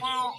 Wow.